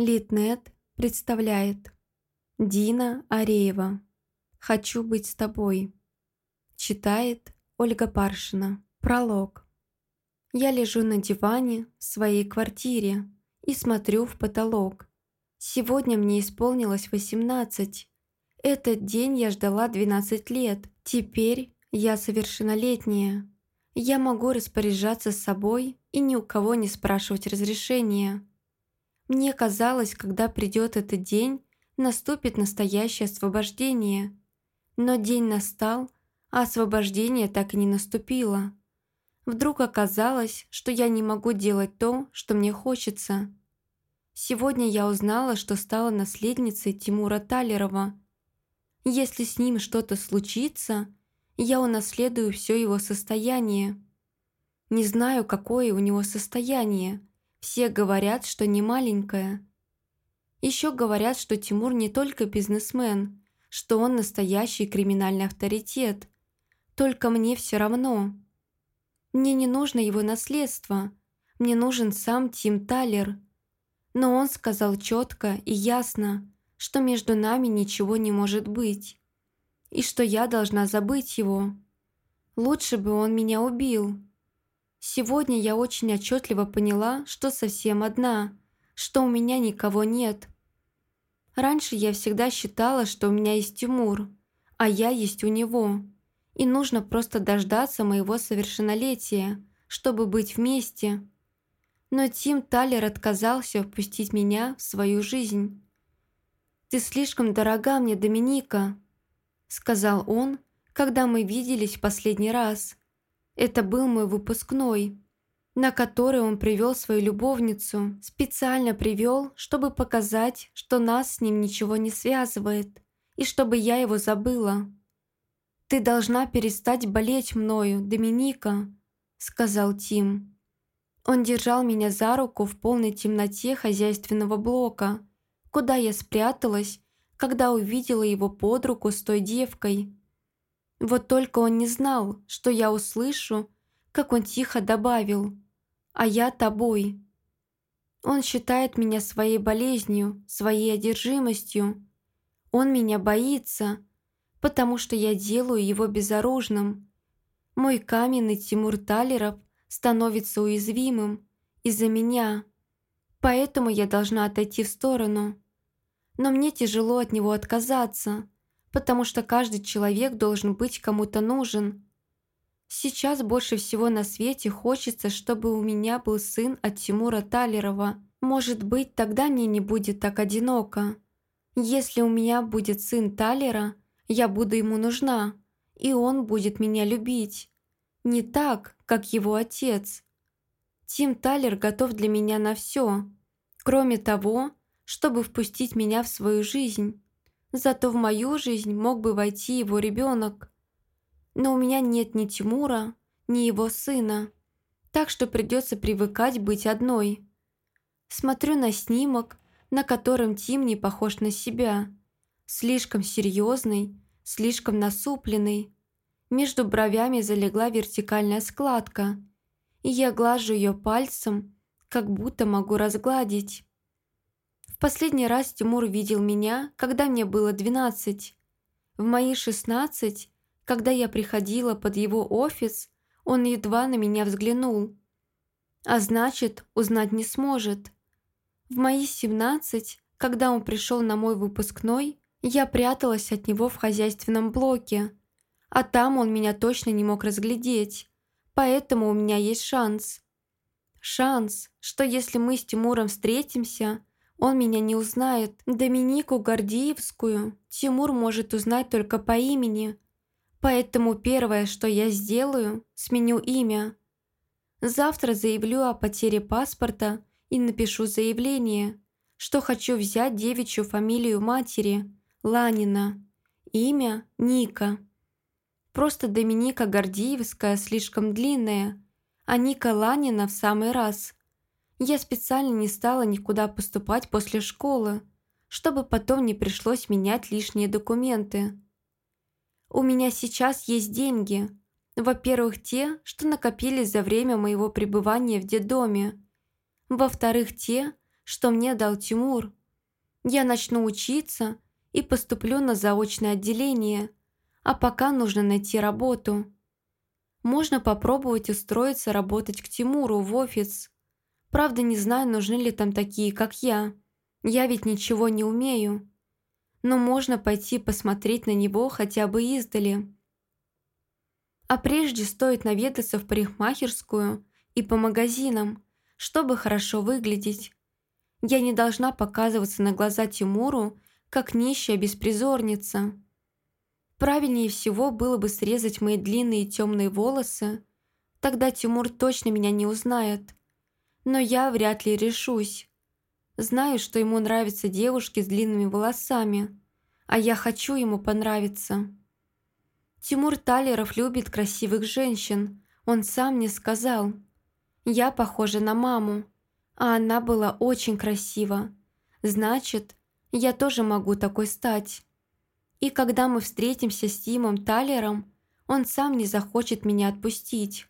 Литнет представляет Дина Ареева «Хочу быть с тобой» Читает Ольга Паршина Пролог Я лежу на диване в своей квартире и смотрю в потолок. Сегодня мне исполнилось 18. Этот день я ждала 12 лет. Теперь я совершеннолетняя. Я могу распоряжаться собой и ни у кого не спрашивать разрешения. Мне казалось, когда придет этот день, наступит настоящее освобождение. Но день настал, а освобождение так и не наступило. Вдруг оказалось, что я не могу делать то, что мне хочется. Сегодня я узнала, что стала наследницей Тимура Талерова. Если с ним что-то случится, я унаследую все его состояние. Не знаю, какое у него состояние, все говорят, что не маленькая. Еще говорят, что Тимур не только бизнесмен, что он настоящий криминальный авторитет. Только мне все равно. Мне не нужно его наследство. Мне нужен сам Тим Талер. Но он сказал четко и ясно, что между нами ничего не может быть. И что я должна забыть его. Лучше бы он меня убил. Сегодня я очень отчетливо поняла, что совсем одна, что у меня никого нет. Раньше я всегда считала, что у меня есть Тимур, а я есть у него. И нужно просто дождаться моего совершеннолетия, чтобы быть вместе. Но Тим Талер отказался впустить меня в свою жизнь. «Ты слишком дорога мне, Доминика», — сказал он, когда мы виделись в последний раз. Это был мой выпускной, на который он привел свою любовницу, специально привел, чтобы показать, что нас с ним ничего не связывает, и чтобы я его забыла. «Ты должна перестать болеть мною, Доминика», — сказал Тим. Он держал меня за руку в полной темноте хозяйственного блока, куда я спряталась, когда увидела его под руку с той девкой. Вот только он не знал, что я услышу, как он тихо добавил «А я тобой». Он считает меня своей болезнью, своей одержимостью. Он меня боится, потому что я делаю его безоружным. Мой каменный Тимур Талеров становится уязвимым из-за меня, поэтому я должна отойти в сторону. Но мне тяжело от него отказаться – потому что каждый человек должен быть кому-то нужен. Сейчас больше всего на свете хочется, чтобы у меня был сын от Тимура Талерова. Может быть, тогда мне не будет так одиноко. Если у меня будет сын Талера, я буду ему нужна, и он будет меня любить. Не так, как его отец. Тим Талер готов для меня на все, кроме того, чтобы впустить меня в свою жизнь. Зато в мою жизнь мог бы войти его ребенок. Но у меня нет ни Тимура, ни его сына, так что придется привыкать быть одной. Смотрю на снимок, на котором Тим не похож на себя. Слишком серьезный, слишком насупленный. Между бровями залегла вертикальная складка, и я глажу ее пальцем, как будто могу разгладить. Последний раз Тимур видел меня, когда мне было 12. В мои 16, когда я приходила под его офис, он едва на меня взглянул. А значит, узнать не сможет. В мои 17, когда он пришел на мой выпускной, я пряталась от него в хозяйственном блоке, а там он меня точно не мог разглядеть, поэтому у меня есть шанс. Шанс, что если мы с Тимуром встретимся, он меня не узнает. Доминику Гордиевскую Тимур может узнать только по имени. Поэтому первое, что я сделаю, сменю имя. Завтра заявлю о потере паспорта и напишу заявление, что хочу взять девичью фамилию матери, Ланина. Имя – Ника. Просто Доминика Гордиевская слишком длинная, а Ника Ланина в самый раз – я специально не стала никуда поступать после школы, чтобы потом не пришлось менять лишние документы. У меня сейчас есть деньги. Во-первых, те, что накопились за время моего пребывания в детдоме. Во-вторых, те, что мне дал Тимур. Я начну учиться и поступлю на заочное отделение, а пока нужно найти работу. Можно попробовать устроиться работать к Тимуру в офис. Правда, не знаю, нужны ли там такие, как я. Я ведь ничего не умею. Но можно пойти посмотреть на него хотя бы издали. А прежде стоит наведаться в парикмахерскую и по магазинам, чтобы хорошо выглядеть. Я не должна показываться на глаза Тимуру, как нищая беспризорница. Правильнее всего было бы срезать мои длинные темные волосы, тогда Тимур точно меня не узнает. Но я вряд ли решусь. Знаю, что ему нравятся девушки с длинными волосами, а я хочу ему понравиться. Тимур Талеров любит красивых женщин, он сам мне сказал. Я похожа на маму, а она была очень красива. Значит, я тоже могу такой стать. И когда мы встретимся с Тимом Талером, он сам не захочет меня отпустить.